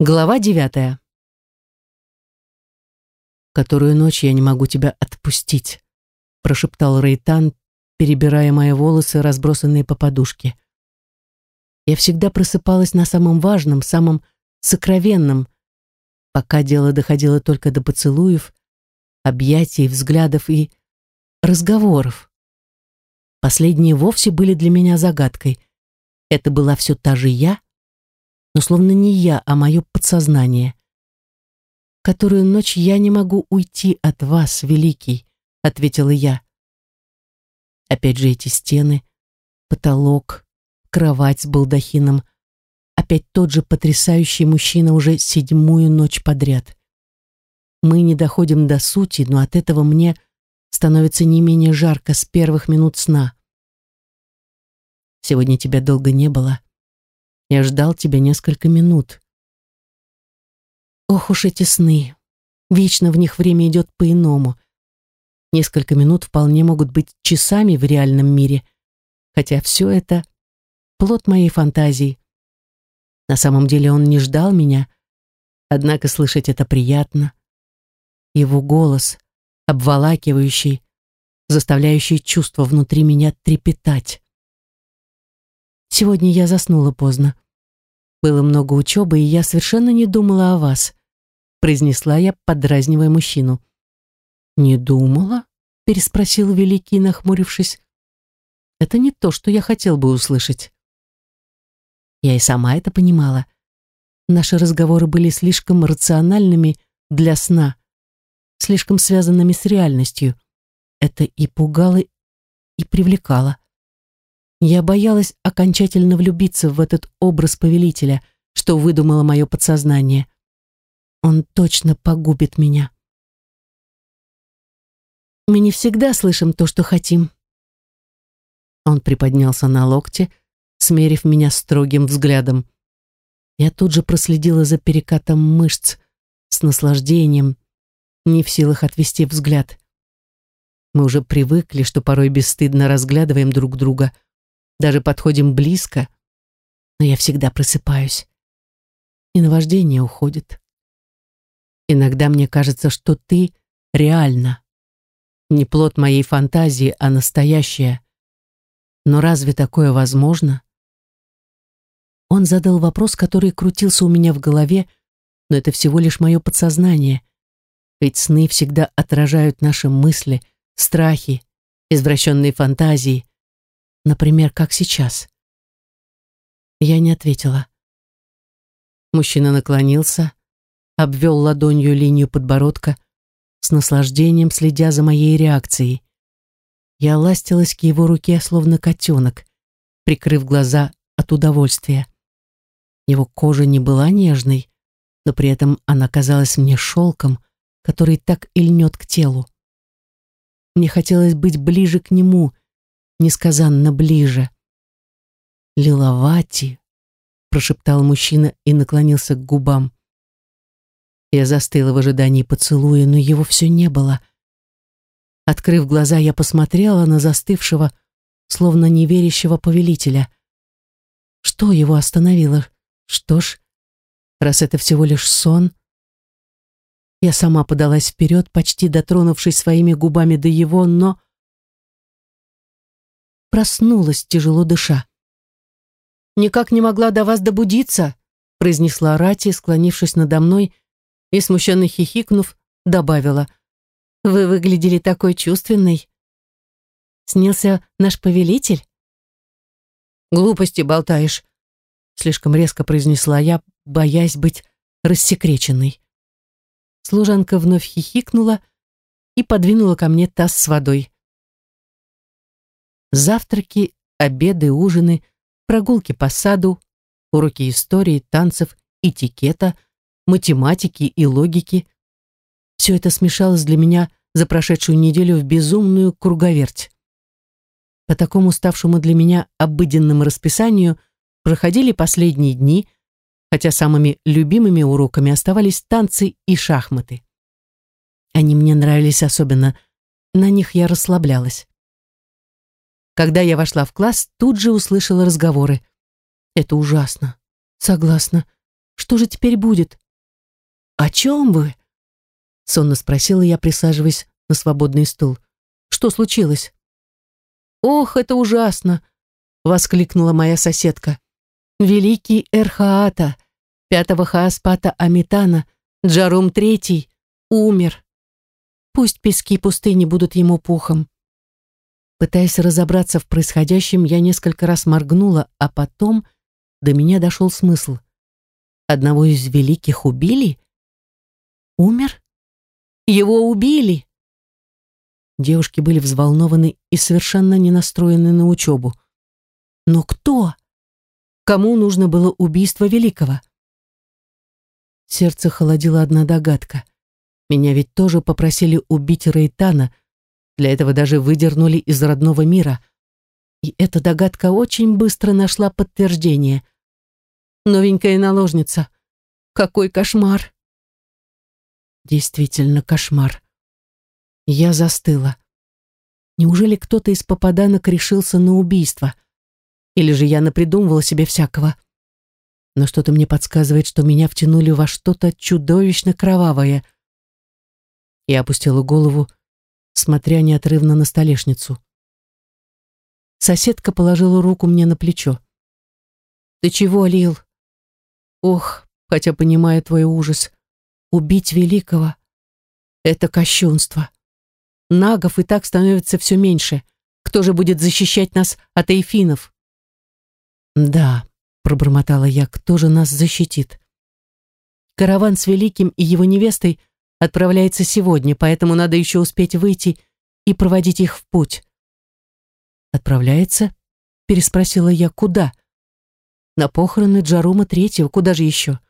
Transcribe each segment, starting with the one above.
Глава девятая. «Которую ночь я не могу тебя отпустить», прошептал Рейтан, перебирая мои волосы, разбросанные по подушке. Я всегда просыпалась на самом важном, самом сокровенном, пока дело доходило только до поцелуев, объятий, взглядов и разговоров. Последние вовсе были для меня загадкой. Это была все та же я, но словно не я, а мое подсознание. «Которую ночь я не могу уйти от вас, Великий», — ответила я. Опять же эти стены, потолок, кровать с балдахином, опять тот же потрясающий мужчина уже седьмую ночь подряд. Мы не доходим до сути, но от этого мне становится не менее жарко с первых минут сна. Сегодня тебя долго не было. Я ждал тебя несколько минут. Ох уж эти сны. Вечно в них время идет по-иному. Несколько минут вполне могут быть часами в реальном мире, хотя все это плод моей фантазии. На самом деле он не ждал меня, однако слышать это приятно. Его голос, обволакивающий, заставляющий чувства внутри меня трепетать. Сегодня я заснула поздно. Было много учебы, и я совершенно не думала о вас, произнесла я, подразнивая мужчину. Не думала? переспросил Великий, нахмурившись. Это не то, что я хотел бы услышать. Я и сама это понимала. Наши разговоры были слишком рациональными для сна, слишком связанными с реальностью. Это и пугало, и привлекало. Я боялась окончательно влюбиться в этот образ повелителя, что выдумало мое подсознание. Он точно погубит меня. Мы не всегда слышим то, что хотим. Он приподнялся на локте, смерив меня строгим взглядом. Я тут же проследила за перекатом мышц с наслаждением, не в силах отвести взгляд. Мы уже привыкли, что порой бесстыдно разглядываем друг друга — даже подходим близко, но я всегда просыпаюсь, и наваждение уходит. Иногда мне кажется, что ты реально. Не плод моей фантазии, а настоящая. Но разве такое возможно? Он задал вопрос, который крутился у меня в голове, но это всего лишь мое подсознание. Ведь сны всегда отражают наши мысли, страхи, извращенные фантазии, Например, как сейчас. Я не ответила. Мужчина наклонился, обвел ладонью линию подбородка, с наслаждением следя за моей реакцией. Я ластилась к его руке, словно котенок, прикрыв глаза от удовольствия. Его кожа не была нежной, но при этом она казалась мне шелком, который так и льнет к телу. Мне хотелось быть ближе к нему, несказанно ближе. «Лиловати», — прошептал мужчина и наклонился к губам. Я застыла в ожидании поцелуя, но его все не было. Открыв глаза, я посмотрела на застывшего, словно неверящего повелителя. Что его остановило? Что ж, раз это всего лишь сон... Я сама подалась вперед, почти дотронувшись своими губами до его, но проснулась, тяжело дыша. «Никак не могла до вас добудиться», произнесла Рати, склонившись надо мной и, смущенно хихикнув, добавила. «Вы выглядели такой чувственной. Снился наш повелитель?» «Глупости болтаешь», слишком резко произнесла я, боясь быть рассекреченной. Служанка вновь хихикнула и подвинула ко мне таз с водой. Завтраки, обеды, ужины, прогулки по саду, уроки истории, танцев, этикета, математики и логики. Все это смешалось для меня за прошедшую неделю в безумную круговерть. По такому ставшему для меня обыденному расписанию проходили последние дни, хотя самыми любимыми уроками оставались танцы и шахматы. Они мне нравились особенно, на них я расслаблялась. Когда я вошла в класс, тут же услышала разговоры. «Это ужасно. Согласна. Что же теперь будет? О чем вы? Сонно спросила я, присаживаясь на свободный стул. Что случилось? Ох, это ужасно! Воскликнула моя соседка. Великий Эрхаата, пятого Хааспата Амитана, Джарум Третий, умер. Пусть пески пустыни будут ему пухом. Пытаясь разобраться в происходящем, я несколько раз моргнула, а потом до меня дошел смысл. Одного из великих убили? Умер? Его убили! Девушки были взволнованы и совершенно не настроены на учебу. Но кто? Кому нужно было убийство великого? Сердце холодило одна догадка. Меня ведь тоже попросили убить Рейтана, для этого даже выдернули из родного мира. И эта догадка очень быстро нашла подтверждение. Новенькая наложница. Какой кошмар! Действительно кошмар. Я застыла. Неужели кто-то из попаданок решился на убийство? Или же я напридумывала себе всякого? Но что-то мне подсказывает, что меня втянули во что-то чудовищно кровавое. Я опустила голову, смотря неотрывно на столешницу. Соседка положила руку мне на плечо. «Ты чего, Лил?» «Ох, хотя понимаю твой ужас. Убить великого — это кощунство. Нагов и так становится все меньше. Кто же будет защищать нас от эйфинов?» «Да», — пробормотала я, — «кто же нас защитит?» Караван с Великим и его невестой отправляется сегодня, поэтому надо еще успеть выйти и проводить их в путь. «Отправляется?» — переспросила я. «Куда?» «На похороны Джарума Третьего. Куда же еще?»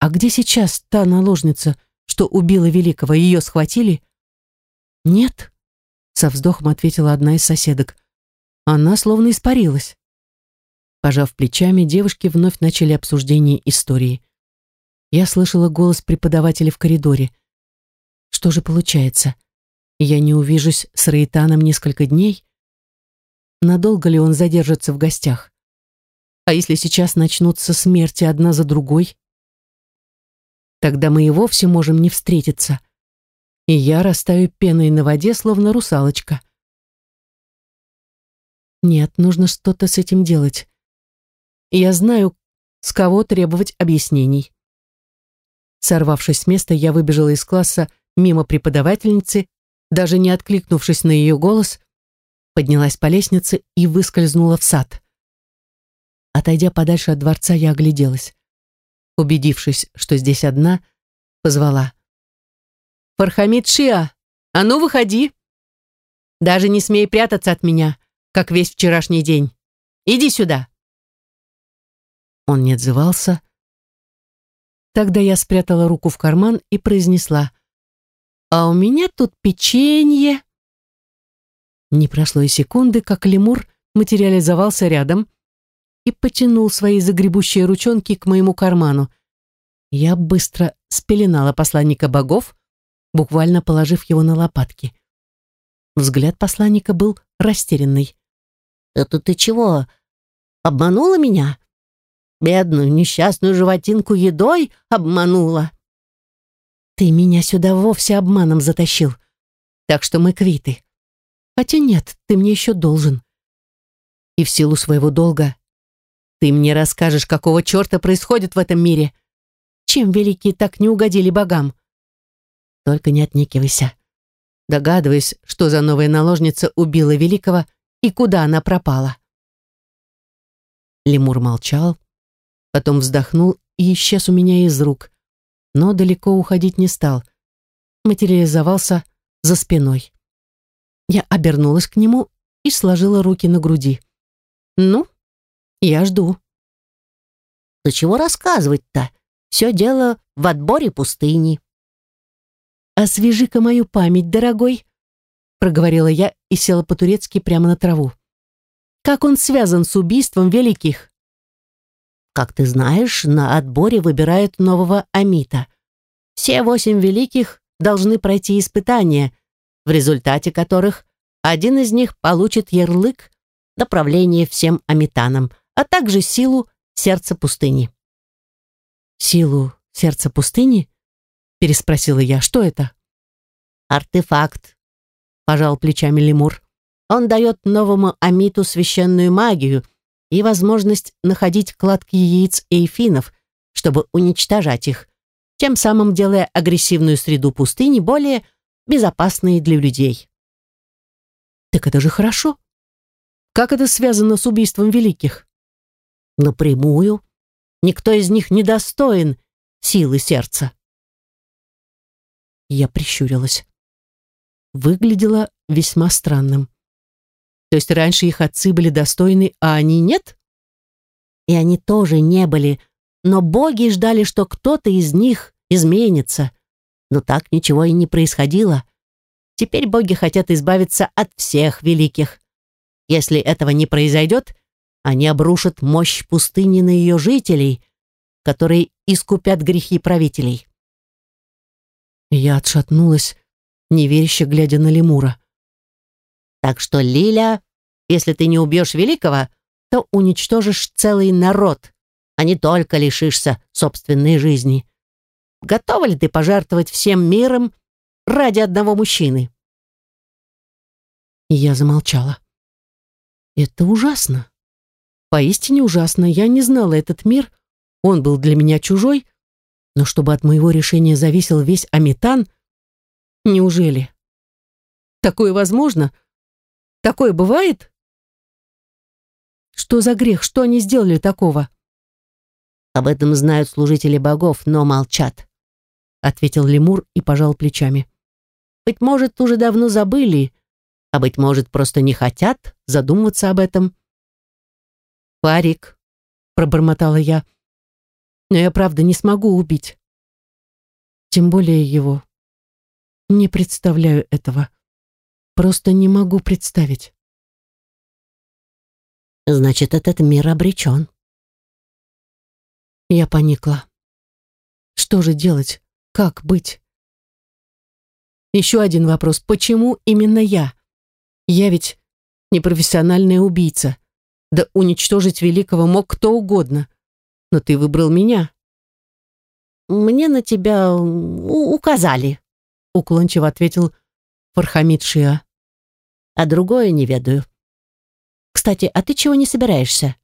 «А где сейчас та наложница, что убила Великого? Ее схватили?» «Нет», — со вздохом ответила одна из соседок. «Она словно испарилась». Пожав плечами, девушки вновь начали обсуждение истории. Я слышала голос преподавателя в коридоре. Что же получается? Я не увижусь с Рейтаном несколько дней? Надолго ли он задержится в гостях? А если сейчас начнутся смерти одна за другой? Тогда мы и вовсе можем не встретиться. И я растаю пеной на воде, словно русалочка. Нет, нужно что-то с этим делать. Я знаю, с кого требовать объяснений. Сорвавшись с места, я выбежала из класса мимо преподавательницы, даже не откликнувшись на ее голос, поднялась по лестнице и выскользнула в сад. Отойдя подальше от дворца, я огляделась. Убедившись, что здесь одна, позвала. «Фархамид Шиа, а ну выходи! Даже не смей прятаться от меня, как весь вчерашний день. Иди сюда!» Он не отзывался, Тогда я спрятала руку в карман и произнесла «А у меня тут печенье». Не прошло и секунды, как лемур материализовался рядом и потянул свои загребущие ручонки к моему карману. Я быстро спеленала посланника богов, буквально положив его на лопатки. Взгляд посланника был растерянный. «Это ты чего, обманула меня?» Бедную несчастную животинку едой обманула. Ты меня сюда вовсе обманом затащил. Так что мы квиты. Хотя нет, ты мне еще должен. И в силу своего долга ты мне расскажешь, какого черта происходит в этом мире. Чем великие так не угодили богам? Только не отнекивайся. Догадываюсь, что за новая наложница убила великого и куда она пропала. Лемур молчал, потом вздохнул и исчез у меня из рук, но далеко уходить не стал. Материализовался за спиной. Я обернулась к нему и сложила руки на груди. «Ну, я жду». «Да чего рассказывать-то? Все дело в отборе пустыни». «Освежи-ка мою память, дорогой», проговорила я и села по-турецки прямо на траву. «Как он связан с убийством великих?» Как ты знаешь, на отборе выбирают нового Амита. Все восемь великих должны пройти испытания, в результате которых один из них получит ярлык направление всем Амитанам, а также силу сердца пустыни. «Силу сердца пустыни?» — переспросила я. «Что это?» «Артефакт», — пожал плечами лемур. «Он дает новому амиту священную магию и возможность находить кладки яиц эйфинов, чтобы уничтожать их, тем самым делая агрессивную среду пустыни более безопасной для людей». «Так это же хорошо. Как это связано с убийством великих?» «Напрямую. Никто из них не достоин силы сердца». Я прищурилась. Выглядело весьма странным. То есть раньше их отцы были достойны, а они нет? И они тоже не были, но боги ждали, что кто-то из них изменится. Но так ничего и не происходило. Теперь боги хотят избавиться от всех великих. Если этого не произойдет, они обрушат мощь пустыни на ее жителей, которые искупят грехи правителей. Я отшатнулась, неверяще глядя на лемура. Так что, Лиля, если ты не убьешь великого, то уничтожишь целый народ, а не только лишишься собственной жизни. Готова ли ты пожертвовать всем миром ради одного мужчины?» Я замолчала. «Это ужасно. Поистине ужасно. Я не знала этот мир, он был для меня чужой, но чтобы от моего решения зависел весь Аметан, неужели? Такое возможно? Такое бывает? Что за грех? Что они сделали такого? Об этом знают служители богов, но молчат, ответил лемур и пожал плечами. Быть может, уже давно забыли, а быть может, просто не хотят задумываться об этом. «Парик», — пробормотала я, но я правда не смогу убить. Тем более его. Не представляю этого. Просто не могу представить. Значит, этот мир обречен. Я поникла. Что же делать? Как быть? Еще один вопрос. Почему именно я? Я ведь непрофессиональная убийца. Да уничтожить великого мог кто угодно но ты выбрал меня». «Мне на тебя указали», — уклончиво ответил Фархамид Шиа. «А другое не ведаю. Кстати, а ты чего не собираешься?»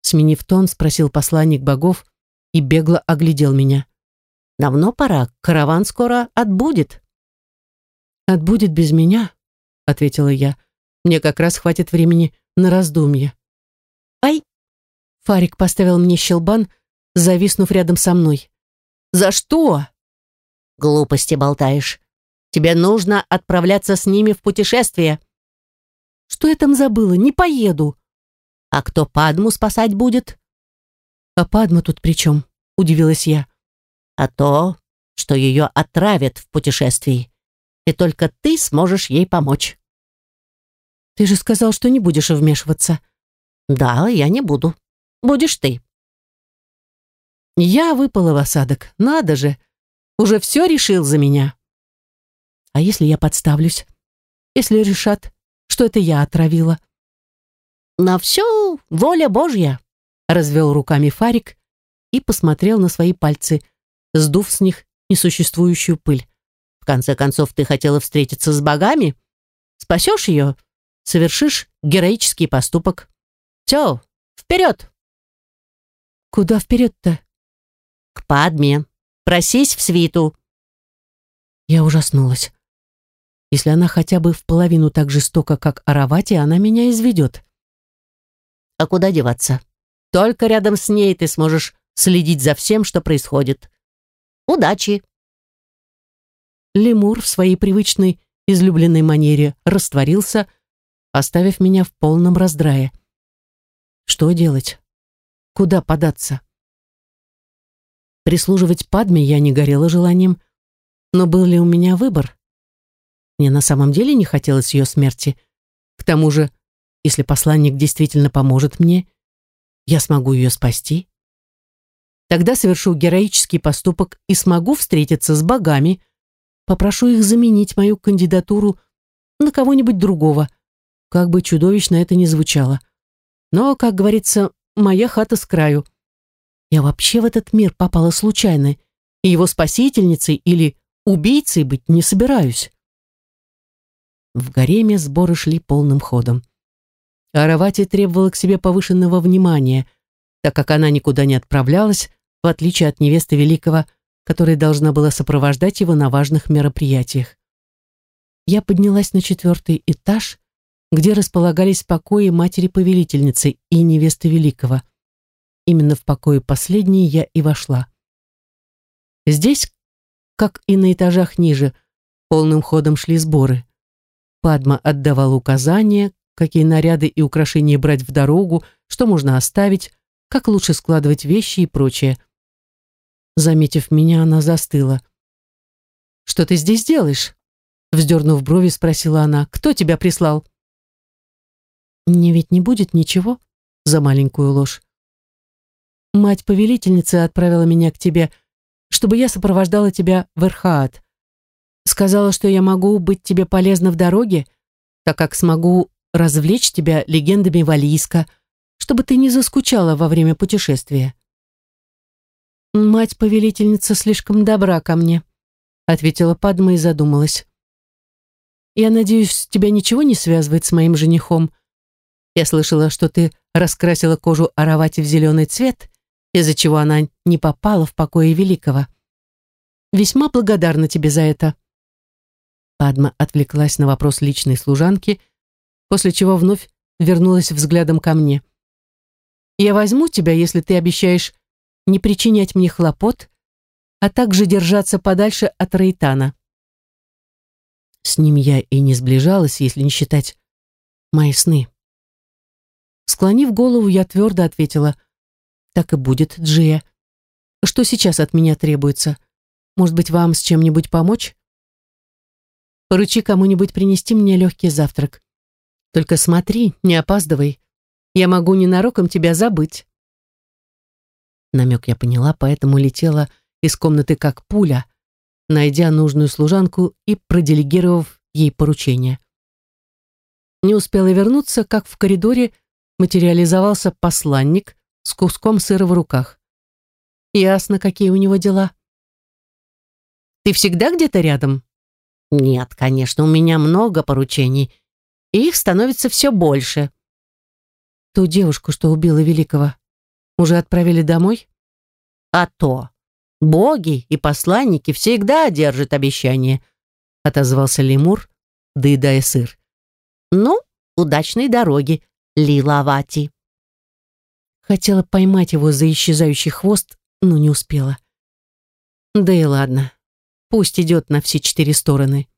Сменив тон, спросил посланник богов и бегло оглядел меня. «Давно пора, караван скоро отбудет». «Отбудет без меня», — ответила я. «Мне как раз хватит времени на раздумье». «Ай!» Фарик поставил мне щелбан, зависнув рядом со мной. «За что?» «Глупости болтаешь. Тебе нужно отправляться с ними в путешествие». «Что я там забыла? Не поеду». «А кто Падму спасать будет?» «А Падма тут при чем?» — удивилась я. «А то, что ее отравят в путешествии, и только ты сможешь ей помочь». «Ты же сказал, что не будешь вмешиваться». «Да, я не буду», будешь ты». Я выпала в осадок. Надо же, уже все решил за меня. А если я подставлюсь? Если решат, что это я отравила? На все воля Божья, развел руками Фарик и посмотрел на свои пальцы, сдув с них несуществующую пыль. В конце концов, ты хотела встретиться с богами? Спасешь ее, совершишь героический поступок. Все, вперед! Куда вперед-то? К Падме. Просись в свиту. Я ужаснулась. Если она хотя бы в половину так жестока, как Аравати, она меня изведет. А куда деваться? Только рядом с ней ты сможешь следить за всем, что происходит. Удачи! Лемур в своей привычной, излюбленной манере растворился, оставив меня в полном раздрае. Что делать? Куда податься? Прислуживать Падме я не горела желанием, но был ли у меня выбор? Мне на самом деле не хотелось ее смерти. К тому же, если посланник действительно поможет мне, я смогу ее спасти. Тогда совершу героический поступок и смогу встретиться с богами, попрошу их заменить мою кандидатуру на кого-нибудь другого, как бы чудовищно это ни звучало. Но, как говорится, моя хата с краю. Я вообще в этот мир попала случайно, и его спасительницей или убийцей быть не собираюсь. В гареме сборы шли полным ходом. Аравати требовала к себе повышенного внимания, так как она никуда не отправлялась, в отличие от невесты Великого, которая должна была сопровождать его на важных мероприятиях. Я поднялась на четвертый этаж, где располагались покои матери-повелительницы и невесты Великого. Именно в покое последней я и вошла. Здесь, как и на этажах ниже, полным ходом шли сборы. Падма отдавала указания, какие наряды и украшения брать в дорогу, что можно оставить, как лучше складывать вещи и прочее. Заметив меня, она застыла. «Что ты здесь делаешь?» Вздернув брови, спросила она. «Кто тебя прислал?» «Мне ведь не будет ничего за маленькую ложь. Мать-повелительница отправила меня к тебе, чтобы я сопровождала тебя в Эрхаат. Сказала, что я могу быть тебе полезна в дороге, так как смогу развлечь тебя легендами Валийска, чтобы ты не заскучала во время путешествия. «Мать-повелительница слишком добра ко мне», — ответила Падма и задумалась. «Я надеюсь, тебя ничего не связывает с моим женихом. Я слышала, что ты раскрасила кожу Аравати в зеленый цвет, из-за чего она не попала в покое Великого. Весьма благодарна тебе за это». Падма отвлеклась на вопрос личной служанки, после чего вновь вернулась взглядом ко мне. «Я возьму тебя, если ты обещаешь не причинять мне хлопот, а также держаться подальше от Рейтана. С ним я и не сближалась, если не считать мои сны. Склонив голову, я твердо ответила, «Так и будет, Джия. Что сейчас от меня требуется? Может быть, вам с чем-нибудь помочь? Поручи кому-нибудь принести мне легкий завтрак. Только смотри, не опаздывай. Я могу ненароком тебя забыть». Намек я поняла, поэтому летела из комнаты как пуля, найдя нужную служанку и проделегировав ей поручение. Не успела вернуться, как в коридоре материализовался посланник с куском сыра в руках. Ясно, какие у него дела. «Ты всегда где-то рядом?» «Нет, конечно, у меня много поручений, и их становится все больше». «Ту девушку, что убила Великого, уже отправили домой? А то. Боги и посланники всегда держат обещания, отозвался лемур, доедая сыр. Ну, удачной дороги, Лилавати. Хотела поймать его за исчезающий хвост, но не успела. Да и ладно. Пусть идет на все четыре стороны.